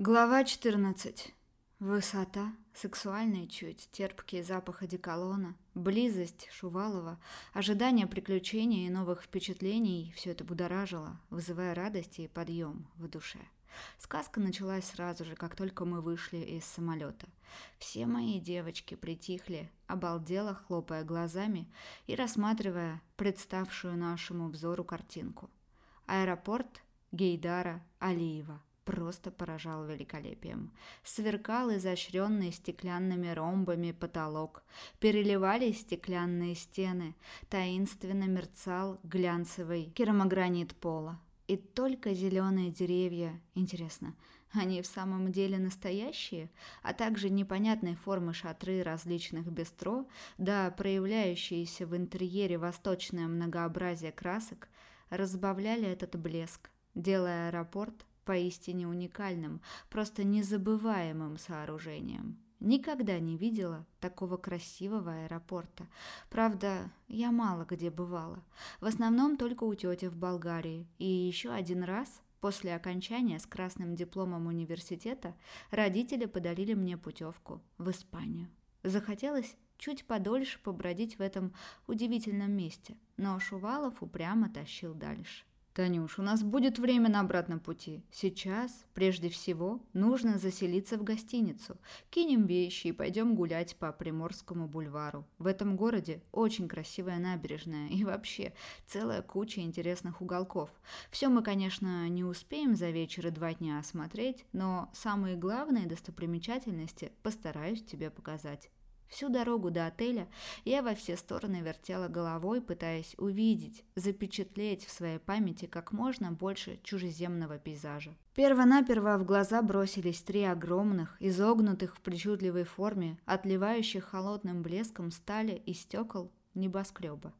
Глава 14. Высота, сексуальный чуть, терпкий запах одеколона, близость Шувалова, ожидание приключений и новых впечатлений – все это будоражило, вызывая радость и подъем в душе. Сказка началась сразу же, как только мы вышли из самолета. Все мои девочки притихли, обалдело хлопая глазами и рассматривая представшую нашему взору картинку. Аэропорт Гейдара Алиева – просто поражал великолепием. Сверкал изощренный стеклянными ромбами потолок, переливались стеклянные стены, таинственно мерцал глянцевый керамогранит пола. И только зеленые деревья, интересно, они в самом деле настоящие, а также непонятной формы шатры различных бистро, да проявляющиеся в интерьере восточное многообразие красок, разбавляли этот блеск, делая аэропорт поистине уникальным, просто незабываемым сооружением. Никогда не видела такого красивого аэропорта. Правда, я мало где бывала. В основном только у тети в Болгарии. И еще один раз, после окончания с красным дипломом университета, родители подарили мне путевку в Испанию. Захотелось чуть подольше побродить в этом удивительном месте, но Шувалов упрямо тащил дальше. «Танюш, у нас будет время на обратном пути. Сейчас, прежде всего, нужно заселиться в гостиницу. Кинем вещи и пойдем гулять по Приморскому бульвару. В этом городе очень красивая набережная и вообще целая куча интересных уголков. Все мы, конечно, не успеем за вечер и два дня осмотреть, но самые главные достопримечательности постараюсь тебе показать». Всю дорогу до отеля я во все стороны вертела головой, пытаясь увидеть, запечатлеть в своей памяти как можно больше чужеземного пейзажа. Первонаперво в глаза бросились три огромных, изогнутых в причудливой форме, отливающих холодным блеском стали и стекол небоскреба.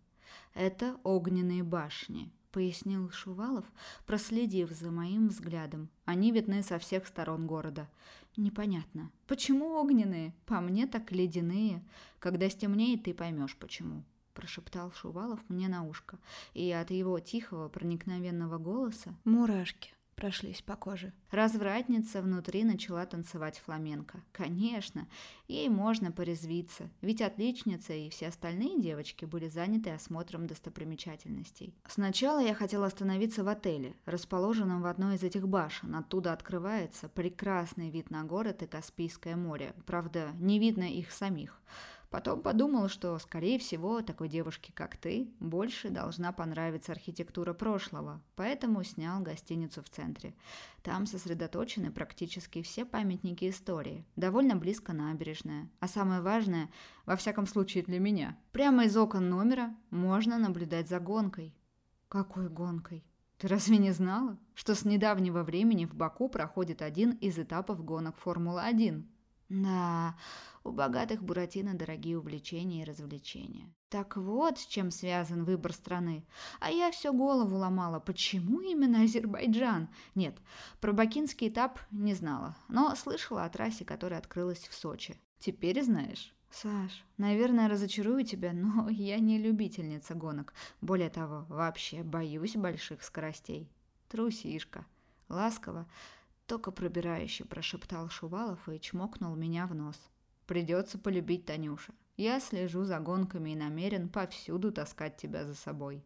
Это огненные башни, — пояснил Шувалов, проследив за моим взглядом. «Они видны со всех сторон города. Непонятно. Почему огненные? По мне так ледяные. Когда стемнеет, ты поймешь, почему» прошептал Шувалов мне на ушко, и от его тихого проникновенного голоса мурашки прошлись по коже. Развратница внутри начала танцевать фламенко. Конечно, ей можно порезвиться, ведь отличница и все остальные девочки были заняты осмотром достопримечательностей. Сначала я хотела остановиться в отеле, расположенном в одной из этих башен. Оттуда открывается прекрасный вид на город и Каспийское море. Правда, не видно их самих. Потом подумал, что, скорее всего, такой девушке, как ты, больше должна понравиться архитектура прошлого, поэтому снял гостиницу в центре. Там сосредоточены практически все памятники истории, довольно близко набережная. А самое важное, во всяком случае для меня, прямо из окон номера можно наблюдать за гонкой. Какой гонкой? Ты разве не знала, что с недавнего времени в Баку проходит один из этапов гонок Формулы-1? Да, у богатых Буратино дорогие увлечения и развлечения. Так вот, с чем связан выбор страны. А я все голову ломала, почему именно Азербайджан? Нет, про бакинский этап не знала, но слышала о трассе, которая открылась в Сочи. Теперь знаешь. Саш, наверное, разочарую тебя, но я не любительница гонок. Более того, вообще боюсь больших скоростей. Трусишка. Ласково, только пробирающе прошептал Шувалов и чмокнул меня в нос. Придется полюбить Танюша. Я слежу за гонками и намерен повсюду таскать тебя за собой.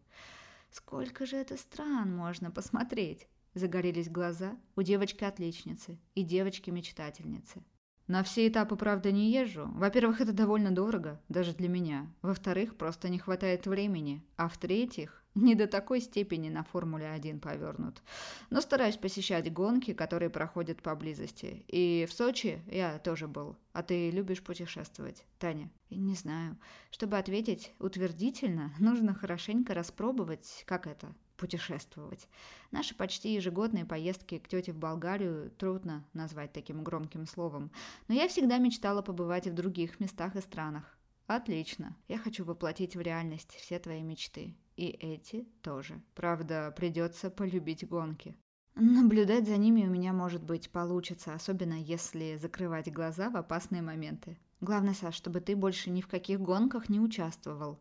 Сколько же это стран можно посмотреть? Загорелись глаза у девочки-отличницы и девочки-мечтательницы. На все этапы, правда, не езжу. Во-первых, это довольно дорого, даже для меня. Во-вторых, просто не хватает времени. А в-третьих, не до такой степени на Формуле-1 повернут. Но стараюсь посещать гонки, которые проходят поблизости. И в Сочи я тоже был. А ты любишь путешествовать, Таня? Не знаю. Чтобы ответить утвердительно, нужно хорошенько распробовать, как это, путешествовать. Наши почти ежегодные поездки к тете в Болгарию трудно назвать таким громким словом. Но я всегда мечтала побывать в других местах и странах. Отлично. Я хочу воплотить в реальность все твои мечты. И эти тоже. Правда, придется полюбить гонки. Наблюдать за ними у меня, может быть, получится, особенно если закрывать глаза в опасные моменты. Главное, Саш, чтобы ты больше ни в каких гонках не участвовал.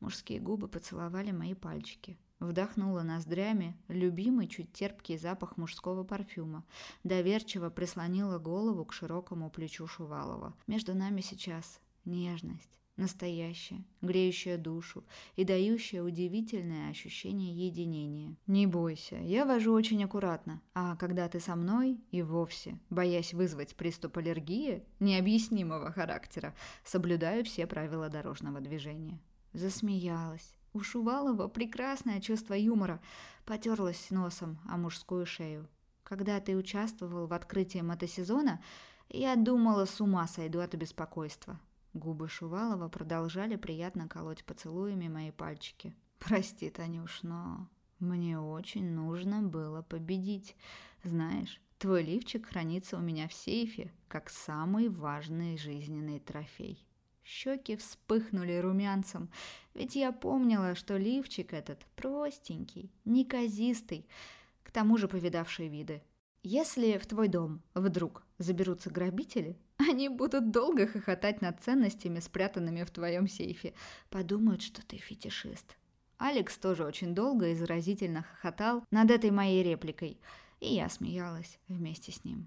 Мужские губы поцеловали мои пальчики. Вдохнула ноздрями любимый чуть терпкий запах мужского парфюма. Доверчиво прислонила голову к широкому плечу Шувалова. Между нами сейчас нежность, настоящая, греющая душу и дающая удивительное ощущение единения. Не бойся, я вожу очень аккуратно, а когда ты со мной и вовсе, боясь вызвать приступ аллергии необъяснимого характера, соблюдаю все правила дорожного движения. Засмеялась. У Шувалова прекрасное чувство юмора. Потерлась носом о мужскую шею. Когда ты участвовал в открытии мотосезона, я думала, с ума сойду от беспокойства. Губы Шувалова продолжали приятно колоть поцелуями мои пальчики. «Прости, Танюш, но мне очень нужно было победить. Знаешь, твой лифчик хранится у меня в сейфе, как самый важный жизненный трофей». Щеки вспыхнули румянцем, ведь я помнила, что лифчик этот простенький, неказистый, к тому же повидавший виды. Если в твой дом вдруг заберутся грабители, они будут долго хохотать над ценностями, спрятанными в твоем сейфе. Подумают, что ты фетишист. Алекс тоже очень долго и заразительно хохотал над этой моей репликой, и я смеялась вместе с ним.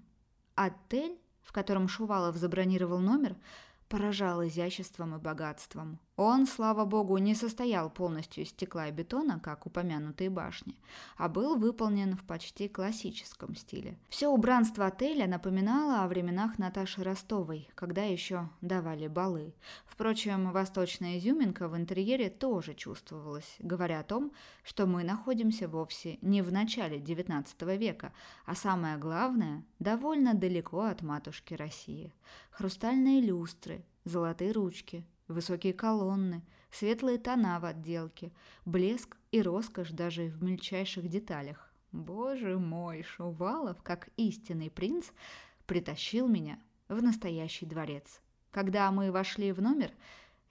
Отель, в котором Шувалов забронировал номер, поражал изяществом и богатством. Он, слава богу, не состоял полностью из стекла и бетона, как упомянутые башни, а был выполнен в почти классическом стиле. Все убранство отеля напоминало о временах Наташи Ростовой, когда еще давали балы. Впрочем, восточная изюминка в интерьере тоже чувствовалась, говоря о том, что мы находимся вовсе не в начале XIX века, а самое главное, довольно далеко от матушки России. Хрустальные люстры, золотые ручки – Высокие колонны, светлые тона в отделке, блеск и роскошь даже в мельчайших деталях. Боже мой, Шувалов, как истинный принц, притащил меня в настоящий дворец. Когда мы вошли в номер,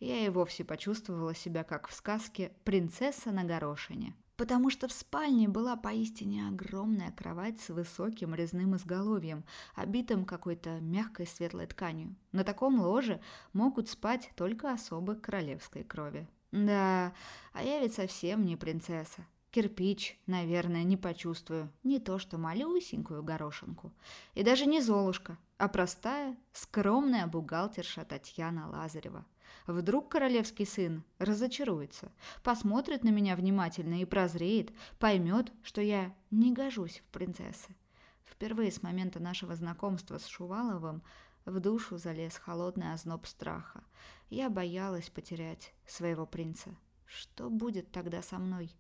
я и вовсе почувствовала себя, как в сказке «Принцесса на горошине» потому что в спальне была поистине огромная кровать с высоким резным изголовьем, обитым какой-то мягкой светлой тканью. На таком ложе могут спать только особы королевской крови. Да, а я ведь совсем не принцесса. Кирпич, наверное, не почувствую. Не то что малюсенькую горошинку. И даже не Золушка, а простая, скромная бухгалтерша Татьяна Лазарева. Вдруг королевский сын разочаруется, посмотрит на меня внимательно и прозреет, поймет, что я не гожусь в принцессы. Впервые с момента нашего знакомства с Шуваловым в душу залез холодный озноб страха. Я боялась потерять своего принца. Что будет тогда со мной?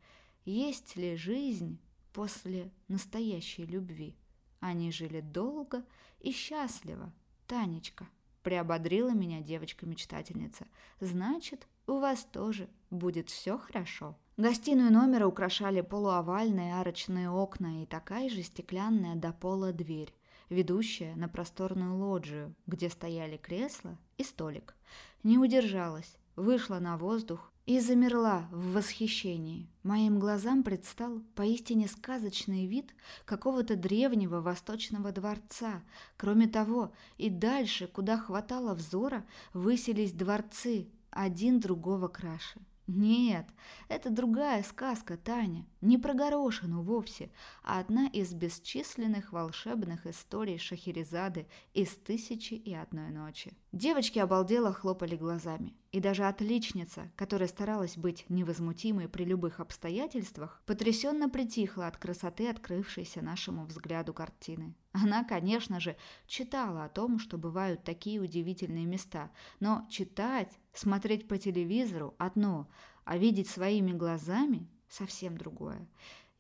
Есть ли жизнь после настоящей любви? Они жили долго и счастливо. Танечка приободрила меня девочка-мечтательница. «Значит, у вас тоже будет все хорошо». Гостиную номера украшали полуовальные арочные окна и такая же стеклянная до пола дверь, ведущая на просторную лоджию, где стояли кресла и столик. Не удержалась, вышла на воздух и замерла в восхищении. Моим глазам предстал поистине сказочный вид какого-то древнего восточного дворца. Кроме того, и дальше, куда хватало взора, высились дворцы, один другого краше. Нет, это другая сказка, Таня, не про горошину вовсе, а одна из бесчисленных волшебных историй Шахерезады из «Тысячи и одной ночи». Девочки обалдело хлопали глазами, и даже отличница, которая старалась быть невозмутимой при любых обстоятельствах, потрясенно притихла от красоты открывшейся нашему взгляду картины. Она, конечно же, читала о том, что бывают такие удивительные места, но читать, смотреть по телевизору – одно, а видеть своими глазами – совсем другое.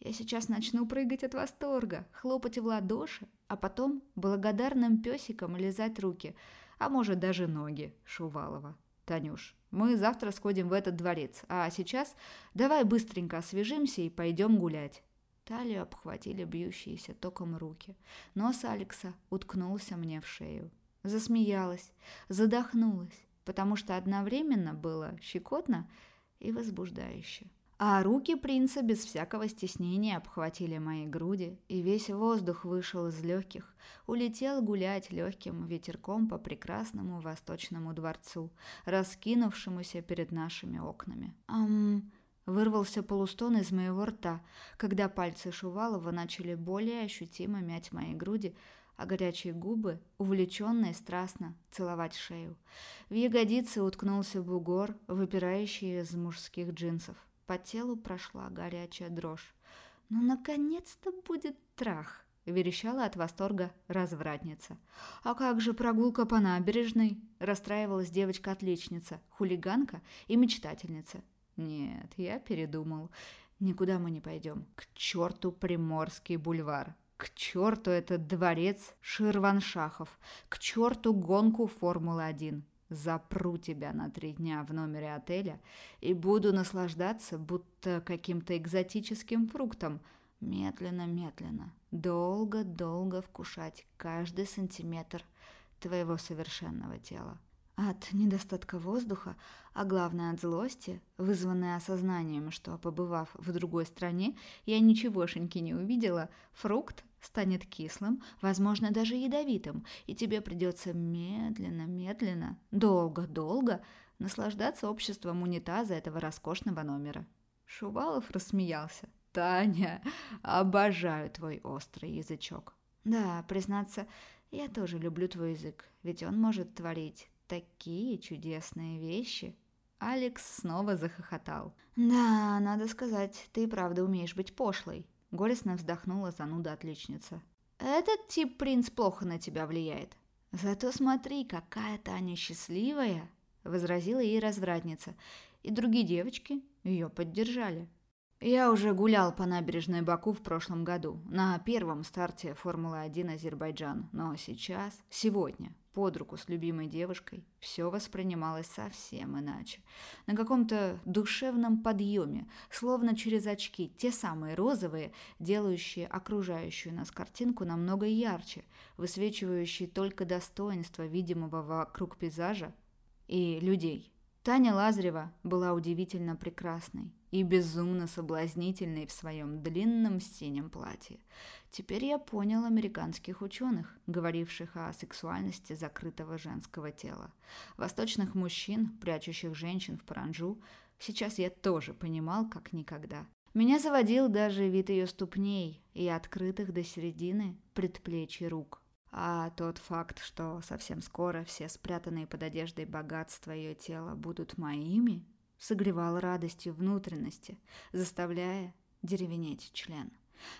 Я сейчас начну прыгать от восторга, хлопать в ладоши, а потом благодарным песиком лизать руки, а может даже ноги Шувалова. Танюш, мы завтра сходим в этот дворец, а сейчас давай быстренько освежимся и пойдем гулять. Талию обхватили бьющиеся током руки. Нос Алекса уткнулся мне в шею. Засмеялась, задохнулась, потому что одновременно было щекотно и возбуждающе. А руки принца без всякого стеснения обхватили мои груди, и весь воздух вышел из легких, улетел гулять легким ветерком по прекрасному восточному дворцу, раскинувшемуся перед нашими окнами. «Ам, Вырвался полустон из моего рта, когда пальцы Шувалова начали более ощутимо мять мои груди, а горячие губы, увлеченно и страстно, целовать шею. В ягодицы уткнулся бугор, выпирающий из мужских джинсов. По телу прошла горячая дрожь. «Ну, наконец-то будет трах!» — верещала от восторга развратница. «А как же прогулка по набережной?» — расстраивалась девочка-отличница, хулиганка и мечтательница. «Нет, я передумал. Никуда мы не пойдем. К черту Приморский бульвар. К черту этот дворец Ширваншахов. К черту гонку Формулы-1. Запру тебя на три дня в номере отеля и буду наслаждаться, будто каким-то экзотическим фруктом. Медленно-медленно, долго-долго вкушать каждый сантиметр твоего совершенного тела. От недостатка воздуха, а главное от злости, вызванной осознанием, что, побывав в другой стране, я ничегошеньки не увидела, фрукт станет кислым, возможно, даже ядовитым, и тебе придется медленно-медленно, долго-долго наслаждаться обществом унитаза этого роскошного номера. Шувалов рассмеялся. «Таня, обожаю твой острый язычок». «Да, признаться, я тоже люблю твой язык, ведь он может творить такие чудесные вещи. Алекс снова захохотал. «Да, надо сказать, ты и правда умеешь быть пошлой», — горестно вздохнула зануда отличница. «Этот тип принц плохо на тебя влияет». «Зато смотри, какая Таня счастливая!» — возразила ей развратница. И другие девочки ее поддержали. Я уже гулял по набережной Баку в прошлом году, на первом старте Формулы-1 Азербайджан, но сейчас, сегодня, под руку с любимой девушкой, все воспринималось совсем иначе. На каком-то душевном подъеме, словно через очки, те самые розовые, делающие окружающую нас картинку намного ярче, высвечивающие только достоинство видимого вокруг пейзажа и людей. Таня Лазарева была удивительно прекрасной и безумно соблазнительной в своем длинном синем платье. Теперь я понял американских ученых, говоривших о сексуальности закрытого женского тела. Восточных мужчин, прячущих женщин в паранджу, сейчас я тоже понимал, как никогда. Меня заводил даже вид ее ступней и открытых до середины предплечий рук. А тот факт, что совсем скоро все спрятанные под одеждой богатства ее тела будут моими, согревал радостью внутренности, заставляя деревенеть член.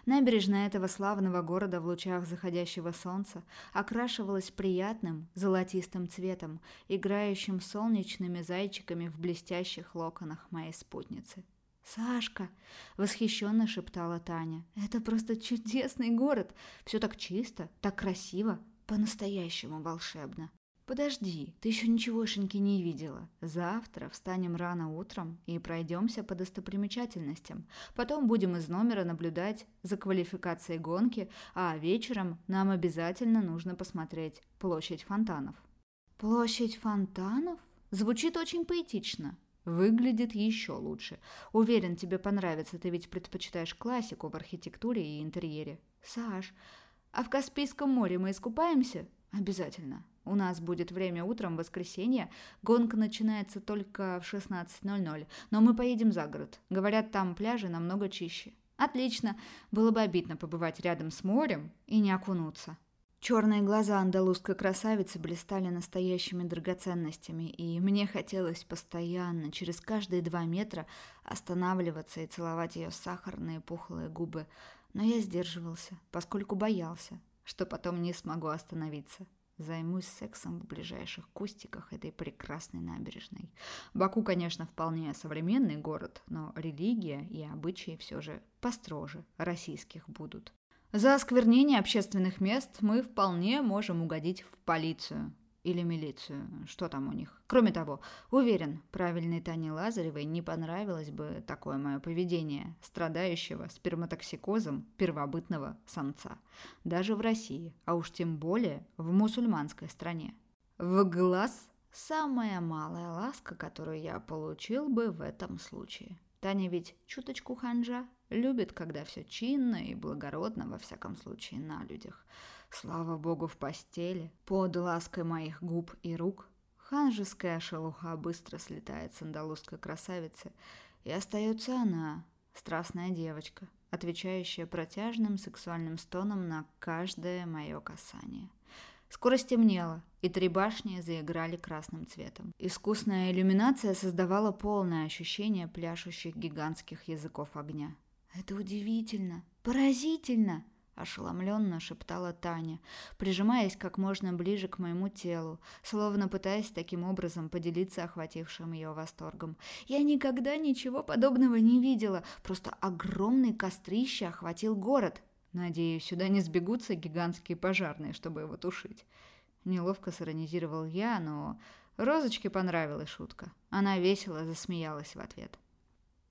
Набережная этого славного города в лучах заходящего солнца окрашивалась приятным золотистым цветом, играющим солнечными зайчиками в блестящих локонах моей спутницы. «Сашка!» — восхищенно шептала Таня. «Это просто чудесный город! Все так чисто, так красиво, по-настоящему волшебно!» «Подожди, ты еще ничегошеньки не видела. Завтра встанем рано утром и пройдемся по достопримечательностям. Потом будем из номера наблюдать за квалификацией гонки, а вечером нам обязательно нужно посмотреть площадь фонтанов». «Площадь фонтанов?» Звучит очень поэтично. Выглядит еще лучше. Уверен, тебе понравится, ты ведь предпочитаешь классику в архитектуре и интерьере. Саш, а в Каспийском море мы искупаемся? Обязательно. У нас будет время утром в воскресенье. Гонка начинается только в 16.00, но мы поедем за город. Говорят, там пляжи намного чище. Отлично. Было бы обидно побывать рядом с морем и не окунуться. Черные глаза андалузской красавицы блистали настоящими драгоценностями, и мне хотелось постоянно, через каждые два метра, останавливаться и целовать ее сахарные пухлые губы. Но я сдерживался, поскольку боялся, что потом не смогу остановиться. Займусь сексом в ближайших кустиках этой прекрасной набережной. Баку, конечно, вполне современный город, но религия и обычаи все же построже российских будут. За осквернение общественных мест мы вполне можем угодить в полицию. Или милицию, что там у них. Кроме того, уверен, правильной Тане Лазаревой не понравилось бы такое мое поведение, страдающего сперматоксикозом первобытного самца. Даже в России, а уж тем более в мусульманской стране. В глаз – самая малая ласка, которую я получил бы в этом случае. Таня ведь чуточку ханжа, любит, когда все чинно и благородно, во всяком случае, на людях. Слава богу, в постели, под лаской моих губ и рук, ханжеская шелуха быстро слетает с андалузской красавицы, И остается она, страстная девочка, отвечающая протяжным сексуальным стоном на каждое мое касание. Скоро стемнело, и три башни заиграли красным цветом. Искусная иллюминация создавала полное ощущение пляшущих гигантских языков огня. «Это удивительно! Поразительно!» – ошеломленно шептала Таня, прижимаясь как можно ближе к моему телу, словно пытаясь таким образом поделиться охватившим ее восторгом. «Я никогда ничего подобного не видела, просто огромный кострище охватил город. Надеюсь, сюда не сбегутся гигантские пожарные, чтобы его тушить». Неловко сиронизировал я, но Розочке понравилась шутка. Она весело засмеялась в ответ.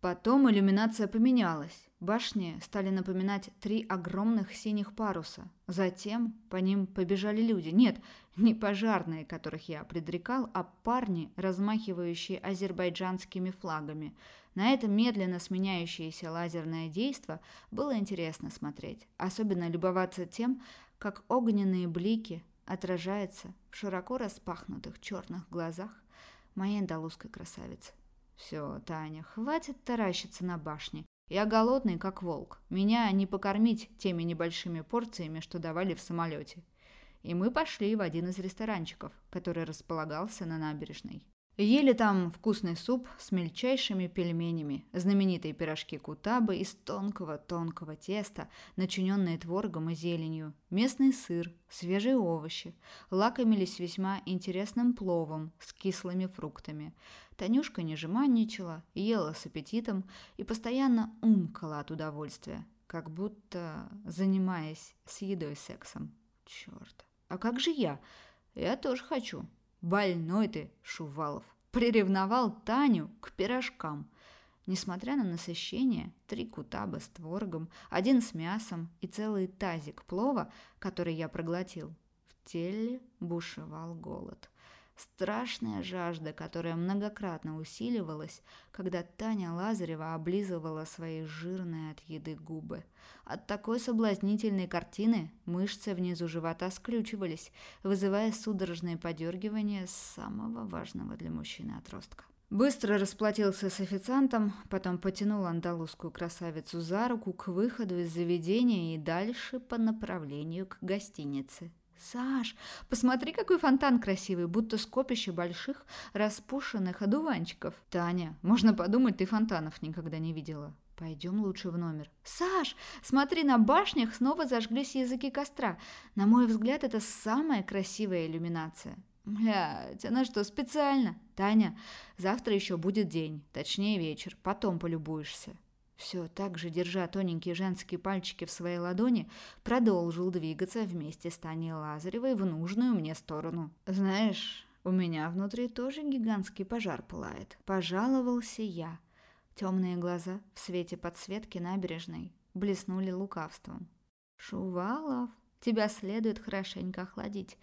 Потом иллюминация поменялась. Башни стали напоминать три огромных синих паруса. Затем по ним побежали люди. Нет, не пожарные, которых я предрекал, а парни, размахивающие азербайджанскими флагами. На это медленно сменяющееся лазерное действо было интересно смотреть. Особенно любоваться тем, как огненные блики отражаются в широко распахнутых черных глазах моей андалузской красавицы. Все, Таня, хватит таращиться на башне. Я голодный, как волк. Меня не покормить теми небольшими порциями, что давали в самолете. И мы пошли в один из ресторанчиков, который располагался на набережной. Ели там вкусный суп с мельчайшими пельменями, знаменитые пирожки кутабы из тонкого-тонкого теста, начиненные творогом и зеленью, местный сыр, свежие овощи, лакомились весьма интересным пловом с кислыми фруктами. Танюшка не жеманничала, ела с аппетитом и постоянно умкала от удовольствия, как будто занимаясь с едой сексом. Черт, а как же я? Я тоже хочу. Больной ты, Шувалов. Приревновал Таню к пирожкам. Несмотря на насыщение, три кутаба с творогом, один с мясом и целый тазик плова, который я проглотил, в теле бушевал голод. Страшная жажда, которая многократно усиливалась, когда Таня Лазарева облизывала свои жирные от еды губы. От такой соблазнительной картины мышцы внизу живота скрючивались, вызывая судорожные подергивания самого важного для мужчины отростка. Быстро расплатился с официантом, потом потянул андалузскую красавицу за руку к выходу из заведения и дальше по направлению к гостинице. «Саш, посмотри, какой фонтан красивый, будто скопище больших распушенных одуванчиков». «Таня, можно подумать, ты фонтанов никогда не видела». «Пойдем лучше в номер». «Саш, смотри, на башнях снова зажглись языки костра. На мой взгляд, это самая красивая иллюминация». «Блядь, она что, специально?» «Таня, завтра еще будет день, точнее вечер, потом полюбуешься». Все так же, держа тоненькие женские пальчики в своей ладони, продолжил двигаться вместе с Таней Лазаревой в нужную мне сторону. «Знаешь, у меня внутри тоже гигантский пожар пылает», – пожаловался я. Темные глаза в свете подсветки набережной блеснули лукавством. «Шувалов, тебя следует хорошенько охладить.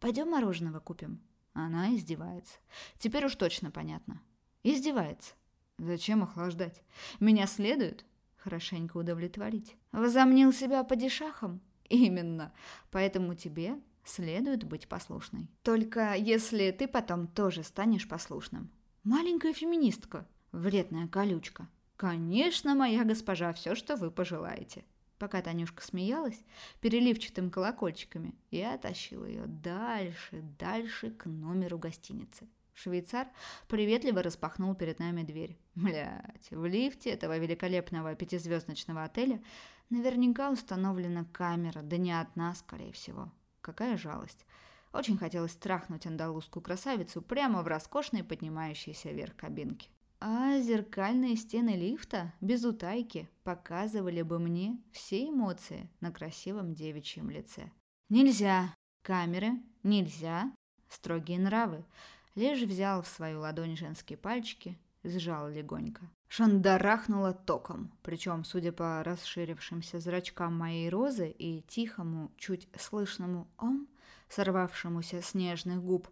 Пойдем мороженого купим». Она издевается. Теперь уж точно понятно. Издевается. Зачем охлаждать? Меня следует хорошенько удовлетворить. Возомнил себя падишахом? Именно. Поэтому тебе следует быть послушной. Только если ты потом тоже станешь послушным. Маленькая феминистка. Вредная колючка. Конечно, моя госпожа, все, что вы пожелаете. Пока Танюшка смеялась переливчатым колокольчиками, я тащила ее дальше, дальше к номеру гостиницы. Швейцар приветливо распахнул перед нами дверь. Блять, в лифте этого великолепного пятизвездочного отеля наверняка установлена камера, да не одна, скорее всего. Какая жалость. Очень хотелось страхнуть андалузскую красавицу прямо в роскошной поднимающейся вверх кабинке. А зеркальные стены лифта, без утайки, показывали бы мне все эмоции на красивом девичьем лице. Нельзя. Камеры. Нельзя. Строгие нравы лишь взял в свою ладонь женские пальчики, сжал легонько. Шандарахнуло током, причем, судя по расширившимся зрачкам моей розы и тихому, чуть слышному «ом», сорвавшемуся с нежных губ,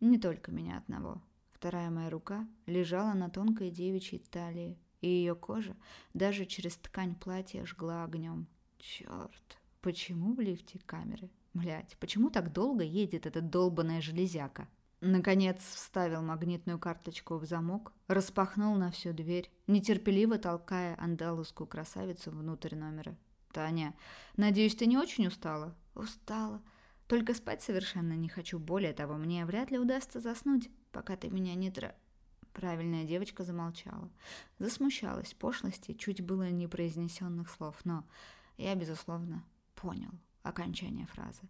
не только меня одного. Вторая моя рука лежала на тонкой девичьей талии, и ее кожа даже через ткань платья жгла огнем. Черт, почему в лифте камеры? Блять, почему так долго едет эта долбаная железяка? Наконец вставил магнитную карточку в замок, распахнул на всю дверь, нетерпеливо толкая андалузскую красавицу внутрь номера. «Таня, надеюсь, ты не очень устала?» «Устала. Только спать совершенно не хочу. Более того, мне вряд ли удастся заснуть, пока ты меня не тра...» Правильная девочка замолчала. Засмущалась пошлости, чуть было не произнесенных слов, но я, безусловно, понял окончание фразы.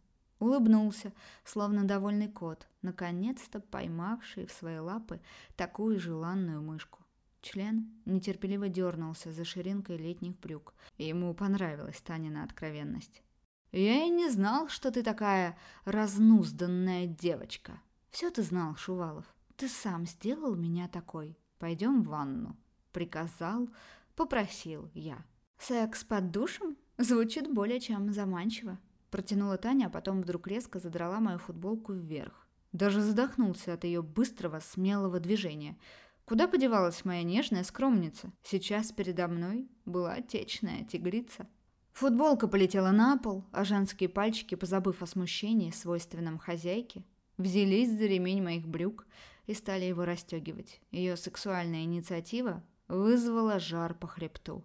Улыбнулся, словно довольный кот, наконец-то поймавший в свои лапы такую желанную мышку. Член нетерпеливо дернулся за ширинкой летних брюк, и ему понравилась Танина откровенность. «Я и не знал, что ты такая разнузданная девочка. Все ты знал, Шувалов. Ты сам сделал меня такой. Пойдем в ванну». Приказал, попросил я. «Секс под душем?» Звучит более чем заманчиво. Протянула Таня, а потом вдруг резко задрала мою футболку вверх. Даже задохнулся от ее быстрого, смелого движения. Куда подевалась моя нежная скромница? Сейчас передо мной была отечная тигрица. Футболка полетела на пол, а женские пальчики, позабыв о смущении, свойственном хозяйке, взялись за ремень моих брюк и стали его расстегивать. Ее сексуальная инициатива вызвала жар по хребту.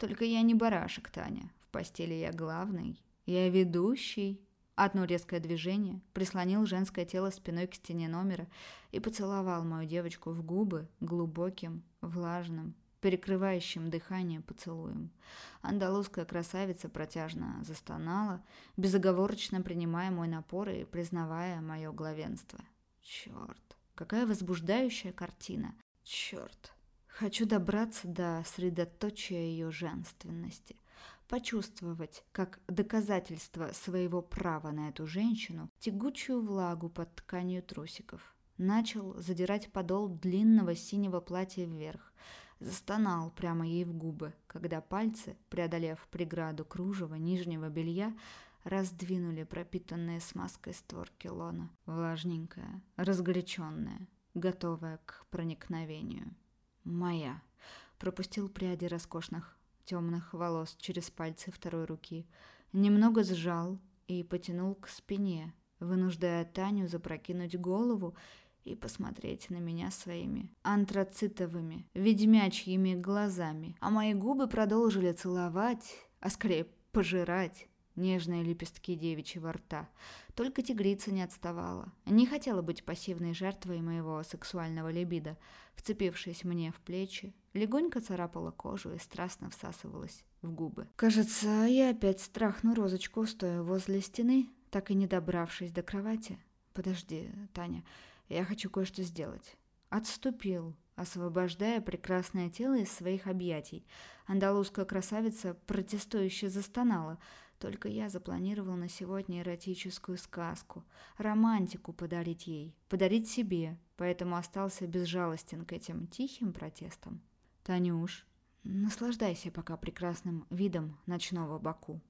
Только я не барашек, Таня. В постели я главный. «Я ведущий!» Одно резкое движение прислонил женское тело спиной к стене номера и поцеловал мою девочку в губы глубоким, влажным, перекрывающим дыхание поцелуем. Андалузская красавица протяжно застонала, безоговорочно принимая мой напор и признавая мое главенство. Черт, какая возбуждающая картина! Черт! Хочу добраться до средоточия ее женственности почувствовать, как доказательство своего права на эту женщину, тягучую влагу под тканью трусиков. Начал задирать подол длинного синего платья вверх, застонал прямо ей в губы, когда пальцы, преодолев преграду кружева нижнего белья, раздвинули пропитанные смазкой створки лона. Влажненькая, разгоряченная, готовая к проникновению. «Моя!» пропустил пряди роскошных темных волос через пальцы второй руки, немного сжал и потянул к спине, вынуждая Таню запрокинуть голову и посмотреть на меня своими антрацитовыми, ведьмячьими глазами, а мои губы продолжили целовать, а скорее пожирать нежные лепестки девичьего рта. Только тигрица не отставала. Не хотела быть пассивной жертвой моего сексуального либидо. Вцепившись мне в плечи, легонько царапала кожу и страстно всасывалась в губы. Кажется, я опять страхну розочку, стоя возле стены, так и не добравшись до кровати. Подожди, Таня, я хочу кое-что сделать. Отступил, освобождая прекрасное тело из своих объятий. Андалузская красавица протестующе застонала – только я запланировал на сегодня эротическую сказку, романтику подарить ей, подарить себе, поэтому остался безжалостен к этим тихим протестам. «Танюш, наслаждайся пока прекрасным видом ночного Баку».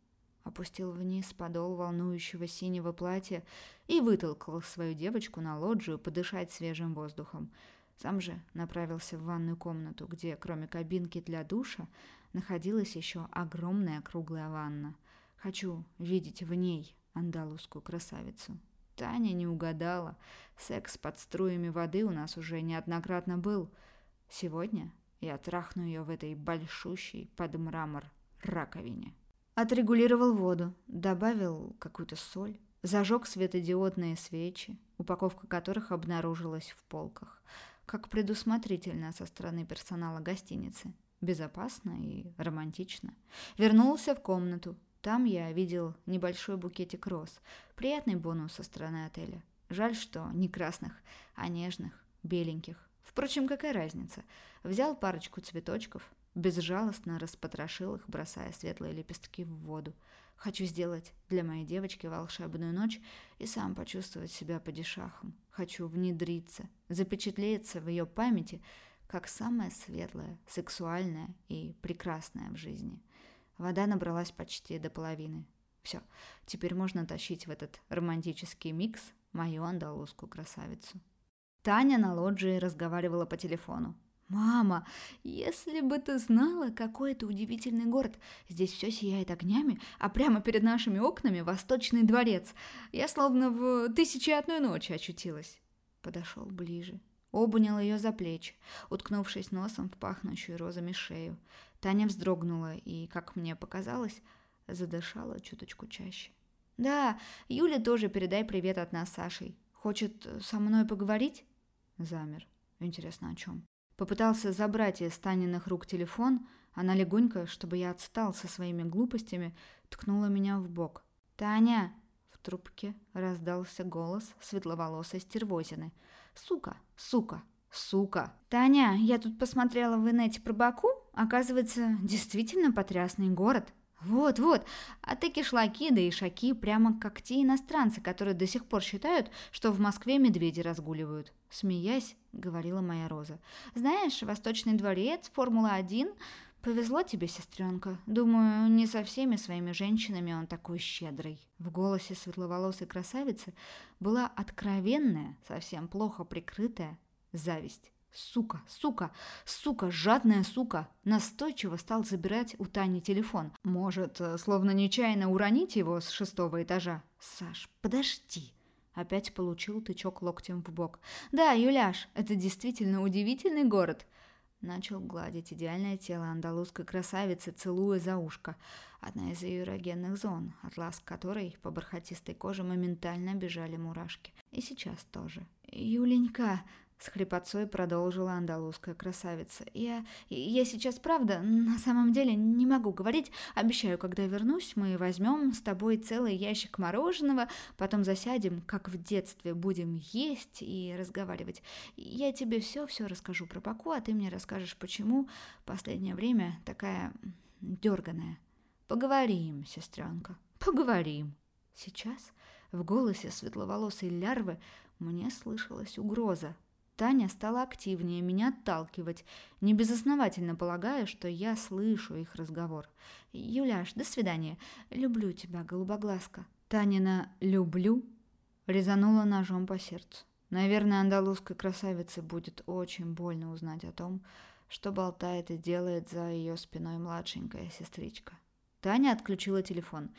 Опустил вниз подол волнующего синего платья и вытолкал свою девочку на лоджию подышать свежим воздухом. Сам же направился в ванную комнату, где, кроме кабинки для душа, находилась еще огромная круглая ванна. Хочу видеть в ней андалузскую красавицу. Таня не угадала. Секс под струями воды у нас уже неоднократно был. Сегодня я трахну ее в этой большущей под мрамор раковине. Отрегулировал воду, добавил какую-то соль, зажег светодиодные свечи, упаковка которых обнаружилась в полках, как предусмотрительно со стороны персонала гостиницы. Безопасно и романтично. Вернулся в комнату, там я видел небольшой букетик роз. Приятный бонус со стороны отеля. Жаль, что не красных, а нежных, беленьких. Впрочем, какая разница? Взял парочку цветочков, безжалостно распотрошил их, бросая светлые лепестки в воду. Хочу сделать для моей девочки волшебную ночь и сам почувствовать себя падишахом. Хочу внедриться, запечатлеться в ее памяти как самое светлое, сексуальное и прекрасное в жизни. Вода набралась почти до половины. Все, теперь можно тащить в этот романтический микс мою андалузскую красавицу. Таня на лоджии разговаривала по телефону. «Мама, если бы ты знала, какой это удивительный город. Здесь все сияет огнями, а прямо перед нашими окнами Восточный дворец. Я словно в «Тысяче одной ночи» очутилась». Подошел ближе. Обнял ее за плечи, уткнувшись носом в пахнущую розами шею. Таня вздрогнула и, как мне показалось, задышала чуточку чаще. «Да, Юля тоже передай привет от нас Сашей. Хочет со мной поговорить?» Замер. Интересно, о чем? Попытался забрать из Таниных рук телефон. Она легонько, чтобы я отстал со своими глупостями, ткнула меня в бок. «Таня!» В трубке раздался голос светловолосой стервозины. «Сука! Сука! Сука!» «Таня, я тут посмотрела в инете про Баку. Оказывается, действительно потрясный город. Вот-вот, а ты кишлаки да и шаки прямо как те иностранцы, которые до сих пор считают, что в Москве медведи разгуливают. Смеясь, говорила моя Роза. Знаешь, Восточный дворец, Формула-1... Повезло тебе, сестренка. Думаю, не со всеми своими женщинами он такой щедрый. В голосе светловолосой красавицы была откровенная, совсем плохо прикрытая зависть. Сука, сука, сука, жадная сука, настойчиво стал забирать у Тани телефон. Может, э, словно нечаянно уронить его с шестого этажа? Саш, подожди. Опять получил тычок локтем в бок. Да, Юляш, это действительно удивительный город. Начал гладить идеальное тело андалузской красавицы, целуя за ушко. Одна из ее эрогенных зон, от ласк которой по бархатистой коже моментально бежали мурашки. И сейчас тоже. «Юленька!» С хрипотцой продолжила андалузская красавица. «Я... я сейчас, правда, на самом деле не могу говорить. Обещаю, когда вернусь, мы возьмем с тобой целый ящик мороженого, потом засядем, как в детстве, будем есть и разговаривать. Я тебе все-все расскажу про Баку, а ты мне расскажешь, почему последнее время такая дерганая. Поговорим, сестренка, поговорим». Сейчас в голосе светловолосой лярвы мне слышалась угроза, Таня стала активнее меня отталкивать, небезосновательно полагая, что я слышу их разговор. «Юляш, до свидания. Люблю тебя, голубоглазка». Танина «люблю» резанула ножом по сердцу. Наверное, андалузской красавице будет очень больно узнать о том, что болтает и делает за ее спиной младшенькая сестричка. Таня отключила телефон.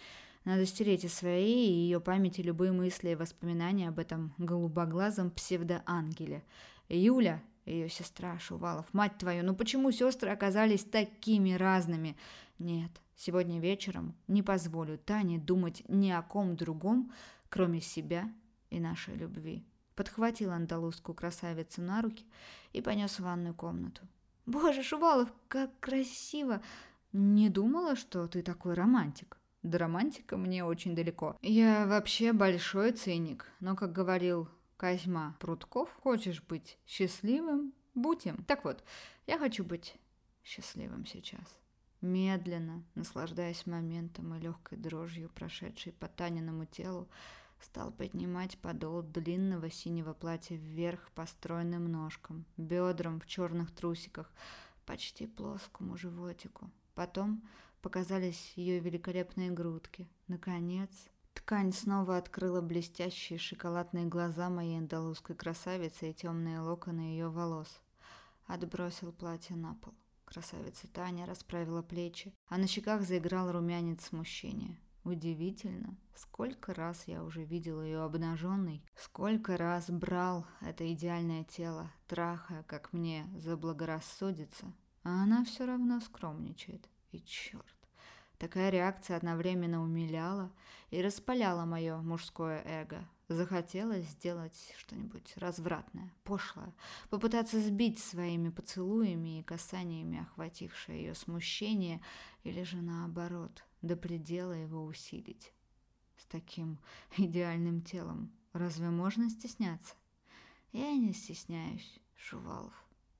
Надо стереть из своей и ее памяти любые мысли и воспоминания об этом голубоглазом псевдоангеле. Юля, ее сестра Шувалов, мать твою, ну почему сестры оказались такими разными? Нет, сегодня вечером не позволю Тане думать ни о ком другом, кроме себя и нашей любви. Подхватил андалузскую красавицу на руки и понес в ванную комнату. «Боже, Шувалов, как красиво! Не думала, что ты такой романтик». До романтика мне очень далеко. Я вообще большой циник, но, как говорил Козьма Прутков, хочешь быть счастливым, будь им. Так вот, я хочу быть счастливым сейчас. Медленно, наслаждаясь моментом и легкой дрожью, прошедшей по Таниному телу, стал поднимать подол длинного синего платья вверх по стройным ножкам, бедрам в черных трусиках, почти плоскому животику. Потом показались ее великолепные грудки. Наконец, ткань снова открыла блестящие шоколадные глаза моей андалузской красавицы и темные локоны ее волос. Отбросил платье на пол. Красавица Таня расправила плечи, а на щеках заиграл румянец смущения. Удивительно, сколько раз я уже видел ее обнаженной, сколько раз брал это идеальное тело, трахая, как мне заблагорассудится, а она все равно скромничает. И черт, Такая реакция одновременно умиляла и распаляла мое мужское эго. Захотелось сделать что-нибудь развратное, пошлое, попытаться сбить своими поцелуями и касаниями охватившее ее смущение, или же наоборот, до предела его усилить. С таким идеальным телом разве можно стесняться? Я не стесняюсь, Шувалов.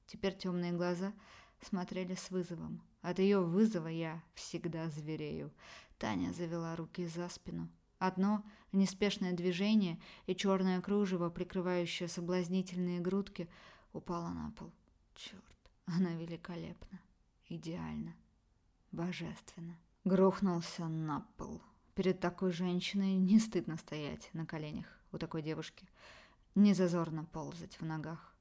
Теперь темные глаза смотрели с вызовом. От ее вызова я всегда зверею. Таня завела руки за спину. Одно неспешное движение и черное кружево, прикрывающее соблазнительные грудки, упало на пол. Черт, она великолепна, идеально, божественно. Грохнулся на пол. Перед такой женщиной не стыдно стоять на коленях у такой девушки. Не зазорно ползать в ногах.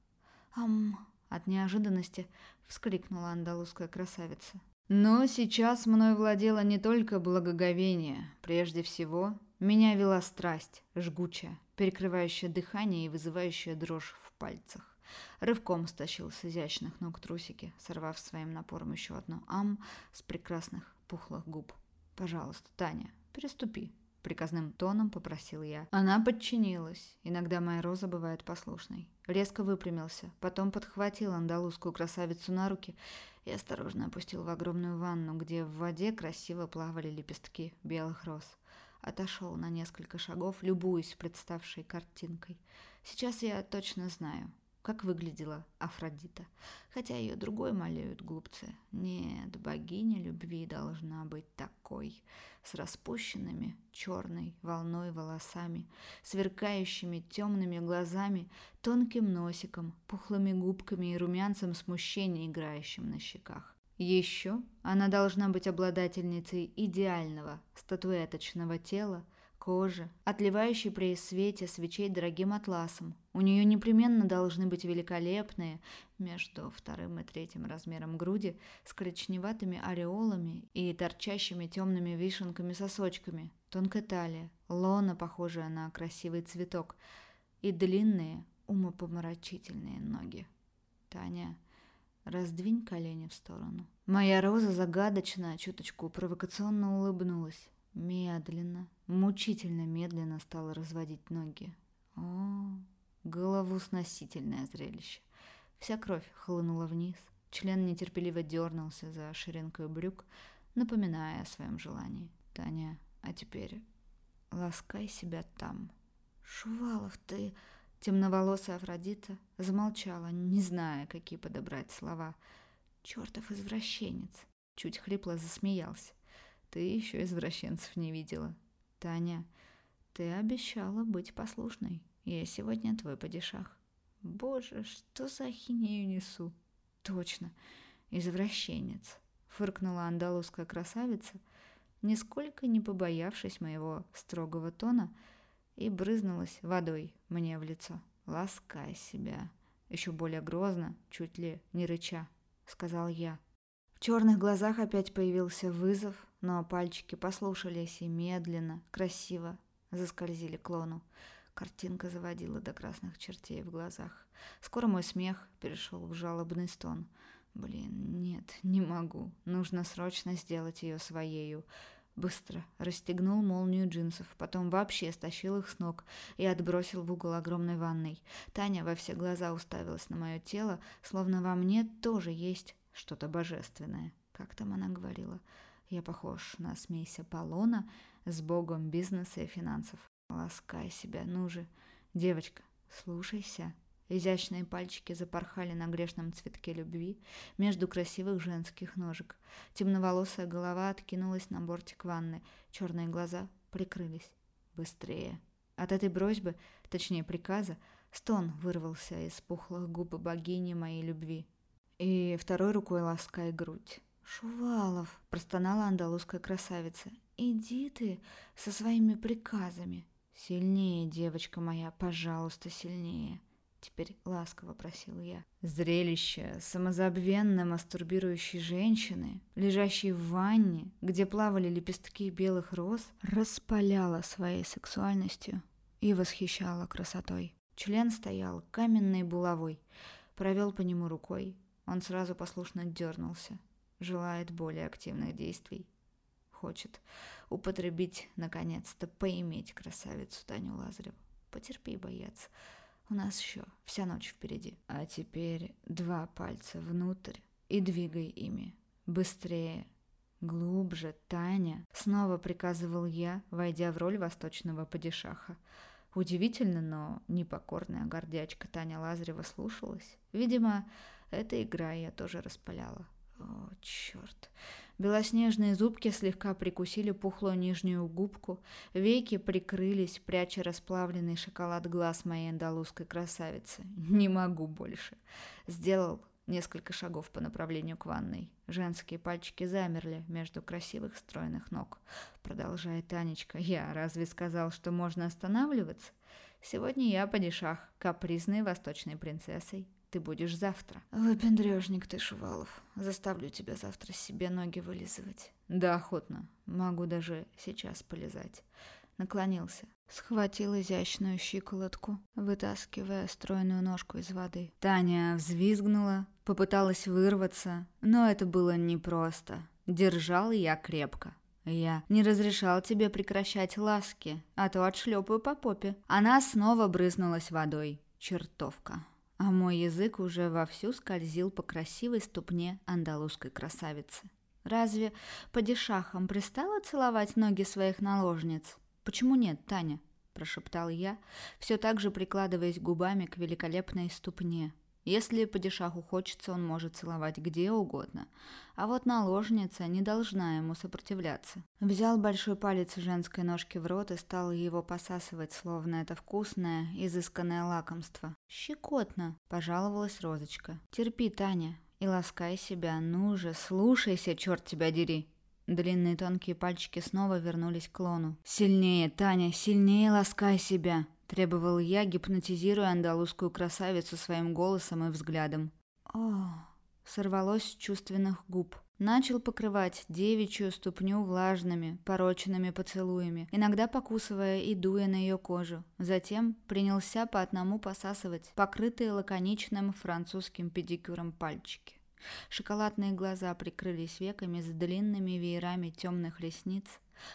Ам, от неожиданности вскрикнула андалузская красавица. Но сейчас мной владело не только благоговение. Прежде всего, меня вела страсть, жгучая, перекрывающая дыхание и вызывающая дрожь в пальцах. Рывком стащил с изящных ног трусики, сорвав своим напором еще одну «ам» с прекрасных пухлых губ. «Пожалуйста, Таня, переступи», — приказным тоном попросил я. Она подчинилась. Иногда моя роза бывает послушной. Резко выпрямился, потом подхватил андалузскую красавицу на руки и осторожно опустил в огромную ванну, где в воде красиво плавали лепестки белых роз. Отошел на несколько шагов, любуясь представшей картинкой. Сейчас я точно знаю, как выглядела Афродита. Хотя ее другой малеют глупцы. Нет, богиня любви должна быть такой, с распущенными черной волной волосами, сверкающими темными глазами, тонким носиком, пухлыми губками и румянцем смущения, играющим на щеках. Еще она должна быть обладательницей идеального статуэточного тела, кожи, отливающей при свете свечей дорогим атласом. У нее непременно должны быть великолепные, между вторым и третьим размером груди, с коричневатыми ореолами и торчащими темными вишенками-сосочками, тонкая талия, лона, похожая на красивый цветок, и длинные, умопомрачительные ноги. Таня, раздвинь колени в сторону. Моя роза загадочно, чуточку провокационно улыбнулась. Медленно, мучительно медленно стала разводить ноги. О, головусносительное зрелище. Вся кровь хлынула вниз. Член нетерпеливо дернулся за ширинкой брюк, напоминая о своем желании. «Таня, а теперь ласкай себя там». «Шувалов, ты...» Темноволосая Афродита замолчала, не зная, какие подобрать слова. «Чертов извращенец!» Чуть хрипло засмеялся. Ты еще извращенцев не видела. Таня, ты обещала быть послушной. Я сегодня твой падишах. Боже, что за ахинею несу? Точно, извращенец. Фыркнула андалузская красавица, нисколько не побоявшись моего строгого тона, и брызнулась водой мне в лицо. «Ласкай себя!» Еще более грозно, чуть ли не рыча, сказал я. В черных глазах опять появился вызов, но пальчики послушались и медленно, красиво заскользили к лону. Картинка заводила до красных чертей в глазах. Скоро мой смех перешел в жалобный стон. Блин, нет, не могу. Нужно срочно сделать ее своею. Быстро расстегнул молнию джинсов, потом вообще стащил их с ног и отбросил в угол огромной ванной. Таня во все глаза уставилась на мое тело, словно во мне тоже есть что-то божественное. Как там она говорила? Я похож на смесь Аполлона с богом бизнеса и финансов. Ласкай себя, ну же. Девочка, слушайся. Изящные пальчики запорхали на грешном цветке любви между красивых женских ножек. Темноволосая голова откинулась на бортик ванны. Черные глаза прикрылись. Быстрее. От этой просьбы, точнее приказа, стон вырвался из пухлых губ богини моей любви. И второй рукой ласкай грудь. «Шувалов!» – простонала андалузская красавица. «Иди ты со своими приказами!» «Сильнее, девочка моя, пожалуйста, сильнее!» Теперь ласково просил я. Зрелище самозабвенно мастурбирующей женщины, лежащей в ванне, где плавали лепестки белых роз, распаляло своей сексуальностью и восхищало красотой. Член стоял каменной булавой, провел по нему рукой. Он сразу послушно дернулся, желает более активных действий. Хочет употребить, наконец-то, поиметь красавицу Таню Лазареву. Потерпи, боец. У нас еще вся ночь впереди. А теперь два пальца внутрь и двигай ими. Быстрее. Глубже, Таня. Снова приказывал я, войдя в роль восточного падишаха. Удивительно, но непокорная гордячка Таня Лазарева слушалась. Видимо, эта игра я тоже распаляла. О, черт. Белоснежные зубки слегка прикусили пухлую нижнюю губку, веки прикрылись, пряча расплавленный шоколад глаз моей андалузской красавицы. Не могу больше. Сделал несколько шагов по направлению к ванной. Женские пальчики замерли между красивых стройных ног. Продолжает Танечка. Я разве сказал, что можно останавливаться? Сегодня я падишах, капризной восточной принцессой ты будешь завтра. Выпендрежник ты, Шувалов. Заставлю тебя завтра себе ноги вылизывать. Да, охотно. Могу даже сейчас полезать. наклонился, схватил изящную щиколотку, вытаскивая стройную ножку из воды. Таня взвизгнула, попыталась вырваться, но это было непросто. Держал я крепко. Я не разрешал тебе прекращать ласки, а то отшлепаю по попе. Она снова брызнулась водой. Чертовка. А мой язык уже вовсю скользил по красивой ступне андалузской красавицы. Разве падишахам пристало целовать ноги своих наложниц? Почему нет, Таня? прошептал я, все так же прикладываясь губами к великолепной ступне, если падишаху хочется, он может целовать где угодно. А вот наложница не должна ему сопротивляться. Взял большой палец женской ножки в рот и стал его посасывать, словно это вкусное, изысканное лакомство. «Щекотно», — пожаловалась Розочка. «Терпи, Таня, и ласкай себя. Ну же, слушайся, черт тебя дери!» Длинные тонкие пальчики снова вернулись к лону. «Сильнее, Таня, сильнее ласкай себя!» Требовал я, гипнотизируя андалузскую красавицу своим голосом и взглядом. О, сорвалось с чувственных губ. Начал покрывать девичью ступню влажными, пороченными поцелуями, иногда покусывая и дуя на ее кожу. Затем принялся по одному посасывать покрытые лаконичным французским педикюром пальчики. Шоколадные глаза прикрылись веками с длинными веерами темных ресниц,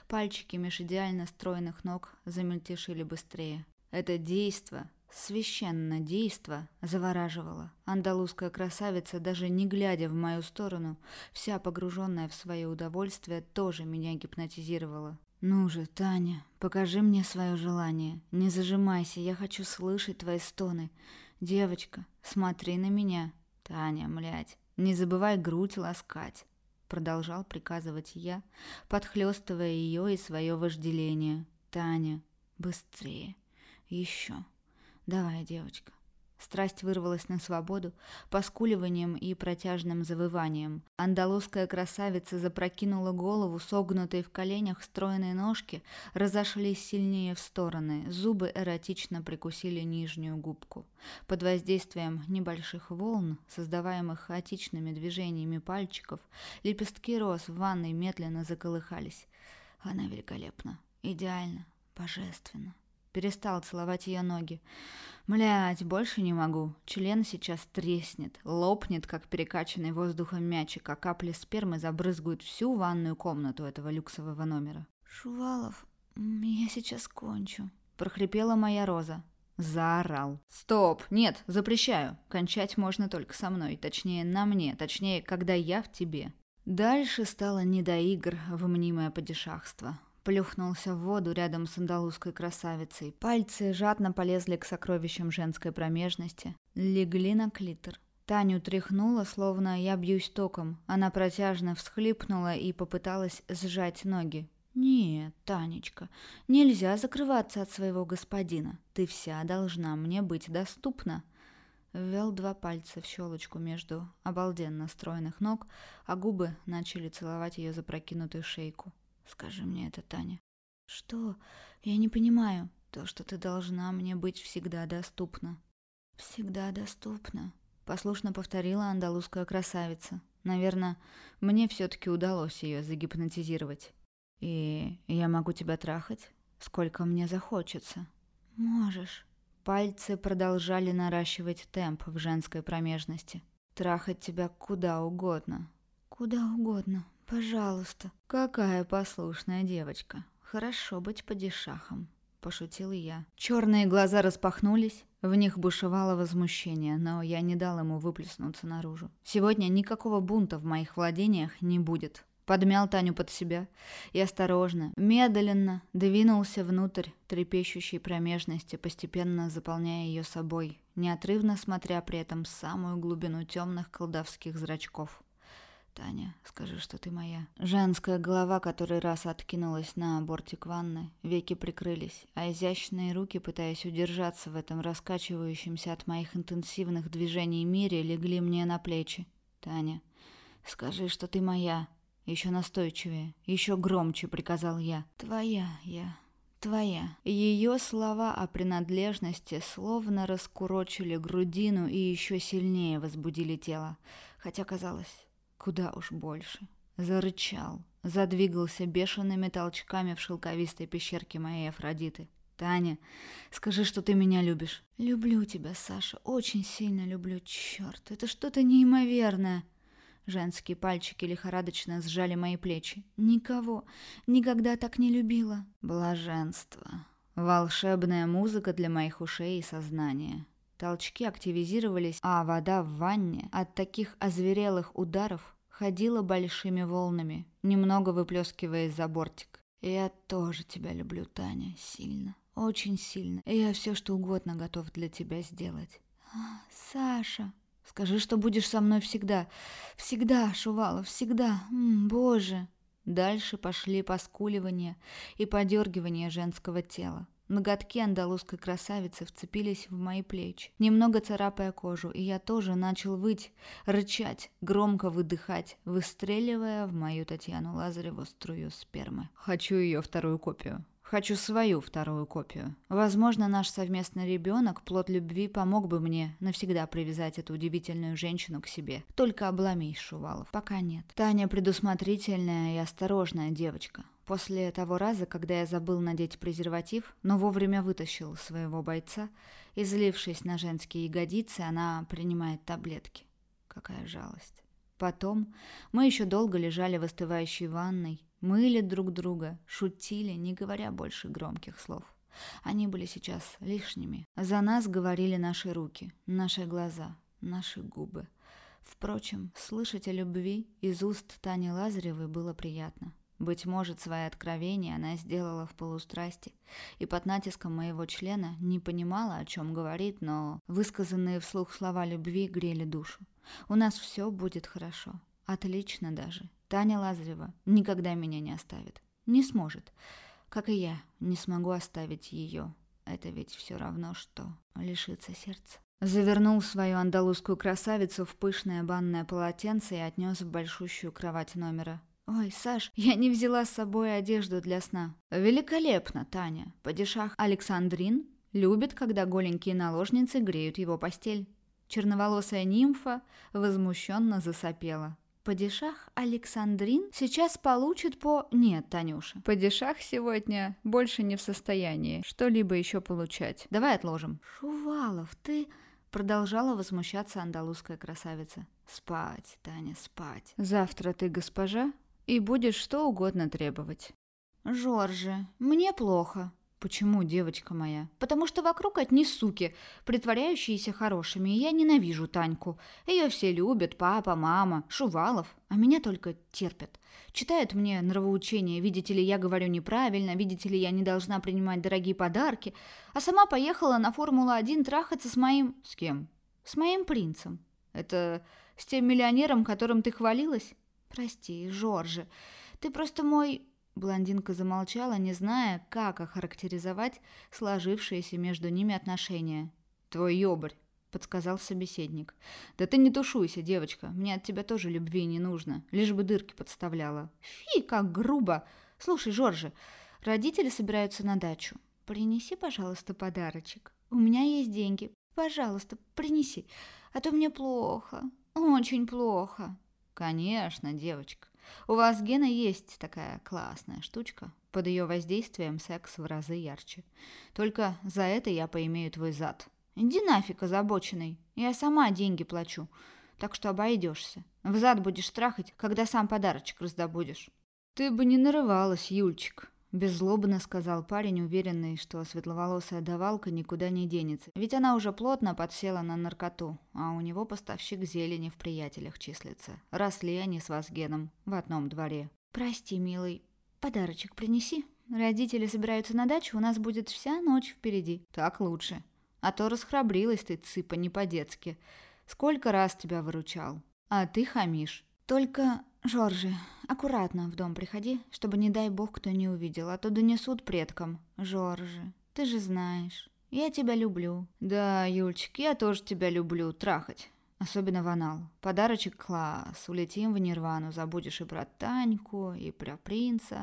пальчики меж идеально стройных ног замельтешили быстрее. Это действо, священное действо, завораживало. Андалузская красавица, даже не глядя в мою сторону, вся погруженная в свое удовольствие, тоже меня гипнотизировала. «Ну же, Таня, покажи мне свое желание. Не зажимайся, я хочу слышать твои стоны. Девочка, смотри на меня. Таня, млядь, не забывай грудь ласкать». Продолжал приказывать я, подхлестывая ее и свое вожделение. «Таня, быстрее!» Еще. Давай, девочка. Страсть вырвалась на свободу поскуливанием и протяжным завыванием. Андалузская красавица запрокинула голову, согнутые в коленях стройные ножки разошлись сильнее в стороны, зубы эротично прикусили нижнюю губку. Под воздействием небольших волн, создаваемых хаотичными движениями пальчиков, лепестки роз в ванной медленно заколыхались. Она великолепна, идеально, божественно перестал целовать ее ноги. Млять, больше не могу. Член сейчас треснет, лопнет, как перекачанный воздухом мячик, а капли спермы забрызгают всю ванную комнату этого люксового номера. «Шувалов, я сейчас кончу», — прохрипела моя Роза. Заорал. «Стоп! Нет, запрещаю. Кончать можно только со мной. Точнее, на мне. Точнее, когда я в тебе». Дальше стало не до игр в мнимое падишахство плюхнулся в воду рядом с андалузской красавицей. Пальцы жадно полезли к сокровищам женской промежности, легли на клитор. Таню тряхнула, словно я бьюсь током. Она протяжно всхлипнула и попыталась сжать ноги. «Нет, Танечка, нельзя закрываться от своего господина. Ты вся должна мне быть доступна». Ввел два пальца в щелочку между обалденно стройных ног, а губы начали целовать ее запрокинутую шейку. Скажи мне это, Таня. Что? Я не понимаю. То, что ты должна мне быть всегда доступна. Всегда доступна. Послушно повторила андалузская красавица. Наверное, мне все-таки удалось ее загипнотизировать. И я могу тебя трахать, сколько мне захочется. Можешь. Пальцы продолжали наращивать темп в женской промежности. Трахать тебя куда угодно. Куда угодно, «Пожалуйста». «Какая послушная девочка. Хорошо быть падишахом», — пошутил я. Черные глаза распахнулись, в них бушевало возмущение, но я не дал ему выплеснуться наружу. Сегодня никакого бунта в моих владениях не будет. Подмял Таню под себя и осторожно, медленно двинулся внутрь трепещущей промежности, постепенно заполняя ее собой, неотрывно смотря при этом самую глубину темных колдовских зрачков. Таня, скажи, что ты моя. Женская голова который раз откинулась на бортик ванны, веки прикрылись, а изящные руки, пытаясь удержаться в этом раскачивающемся от моих интенсивных движений мире, легли мне на плечи. Таня, скажи, что ты моя. Еще настойчивее, еще громче приказал я. Твоя я, твоя. Ее слова о принадлежности словно раскурочили грудину и еще сильнее возбудили тело. Хотя казалось, Куда уж больше. зарычал, задвигался бешеными толчками в шелковистой пещерке моей Афродиты. «Таня, скажи, что ты меня любишь». «Люблю тебя, Саша, очень сильно люблю. Черт, это что-то неимоверное». Женские пальчики лихорадочно сжали мои плечи. «Никого, никогда так не любила». Блаженство. Волшебная музыка для моих ушей и сознания. Толчки активизировались, а вода в ванне от таких озверелых ударов ходила большими волнами, немного выплескиваясь за бортик. «Я тоже тебя люблю, Таня, сильно, очень сильно, я все что угодно готов для тебя сделать». А, «Саша, скажи, что будешь со мной всегда, всегда, Шувалов, всегда, М, боже!» Дальше пошли поскуливания и подергивания женского тела. Ноготки андалузской красавицы вцепились в мои плечи, немного царапая кожу, и я тоже начал выть, рычать, громко выдыхать, выстреливая в мою Татьяну Лазареву струю спермы. Хочу ее вторую копию. Хочу свою вторую копию. Возможно, наш совместный ребенок, плод любви, помог бы мне навсегда привязать эту удивительную женщину к себе. Только обломись, Шувалов. Пока нет. Таня предусмотрительная и осторожная девочка. После того раза, когда я забыл надеть презерватив, но вовремя вытащил своего бойца, излившись на женские ягодицы, она принимает таблетки. Какая жалость. Потом мы еще долго лежали в остывающей ванной, мыли друг друга, шутили, не говоря больше громких слов. Они были сейчас лишними. За нас говорили наши руки, наши глаза, наши губы. Впрочем, слышать о любви из уст Тани Лазаревой было приятно. Быть может, свои откровения она сделала в полустрасти, и под натиском моего члена не понимала, о чем говорит, но высказанные вслух слова любви грели душу. У нас все будет хорошо. Отлично даже. Таня Лазарева никогда меня не оставит. Не сможет. Как и я не смогу оставить ее. Это ведь все равно, что лишиться сердца. Завернул свою андалузскую красавицу в пышное банное полотенце и отнес в большущую кровать номера. «Ой, Саш, я не взяла с собой одежду для сна». «Великолепно, Таня. Падишах Александрин любит, когда голенькие наложницы греют его постель». Черноволосая нимфа возмущенно засопела. Падишах Александрин сейчас получит по... Нет, Танюша, Падишах сегодня больше не в состоянии что-либо еще получать. Давай отложим. Шувалов, ты... Продолжала возмущаться андалузская красавица. «Спать, Таня, спать. Завтра ты госпожа, и будешь что угодно требовать. Жорже, мне плохо. Почему, девочка моя? Потому что вокруг одни суки, притворяющиеся хорошими, и я ненавижу Таньку. Ее все любят, папа, мама, Шувалов, а меня только терпят. Читают мне нравоучения, видите ли, я говорю неправильно, видите ли, я не должна принимать дорогие подарки, а сама поехала на Формулу-1 трахаться с моим... С кем? С моим принцем. Это с тем миллионером, которым ты хвалилась? «Прости, Жоржи, ты просто мой...» Блондинка замолчала, не зная, как охарактеризовать сложившиеся между ними отношения. «Твой ёбарь», — подсказал собеседник. «Да ты не тушуйся, девочка, мне от тебя тоже любви не нужно, лишь бы дырки подставляла». «Фи, как грубо! Слушай, Жоржи, родители собираются на дачу. Принеси, пожалуйста, подарочек. У меня есть деньги. Пожалуйста, принеси, а то мне плохо, очень плохо». «Конечно, девочка. У вас с Геной есть такая классная штучка. Под ее воздействием секс в разы ярче. Только за это я поимею твой зад. Иди нафиг, озабоченный. Я сама деньги плачу. Так что обойдешься. В зад будешь трахать, когда сам подарочек раздобудешь». «Ты бы не нарывалась, Юльчик», Беззлобно сказал парень, уверенный, что светловолосая давалка никуда не денется, ведь она уже плотно подсела на наркоту, а у него поставщик зелени в приятелях числится. Росли они с вас геном в одном дворе. «Прости, милый, подарочек принеси. Родители собираются на дачу, у нас будет вся ночь впереди». «Так лучше. А то расхрабрилась ты, цыпа, не по-детски. Сколько раз тебя выручал. А ты хамишь. Только «Жоржи, аккуратно в дом приходи, чтобы, не дай бог, кто не увидел, а то донесут предкам. Жоржи, ты же знаешь, я тебя люблю». «Да, Юльчик, я тоже тебя люблю, трахать». Особенно в анал. Подарочек класс. Улетим в Нирвану, забудешь и про Таньку, и про принца.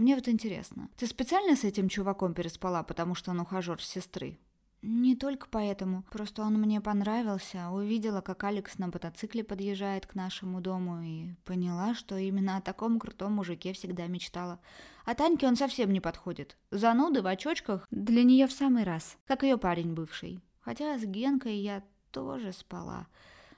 Мне вот интересно, ты специально с этим чуваком переспала, потому что он ухажер сестры? Не только поэтому, просто он мне понравился. Увидела, как Алекс на мотоцикле подъезжает к нашему дому и поняла, что именно о таком крутом мужике всегда мечтала. А Таньке он совсем не подходит. Зануды в очочках для нее в самый раз, как ее парень бывший. Хотя с Генкой я тоже спала.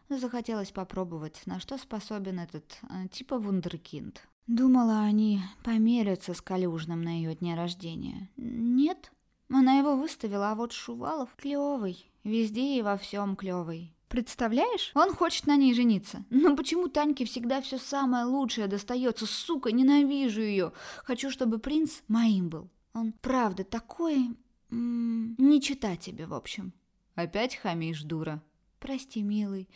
Но захотелось попробовать, на что способен этот э, типа вундеркинд. Думала, они померятся с Калюжным на ее дне рождения. Нет, она его выставила, а вот Шувалов клевый, везде и во всем клевый. Представляешь? Он хочет на ней жениться. Но почему Таньке всегда все самое лучшее достается? Сука, ненавижу ее. Хочу, чтобы принц моим был. Он правда такой... М -м, не чита тебе, в общем. Опять хамишь, дура. Прости, милый.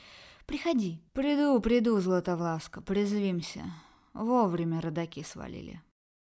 Приходи. Приду, приду, Златовласка, призвимся. Вовремя родаки свалили.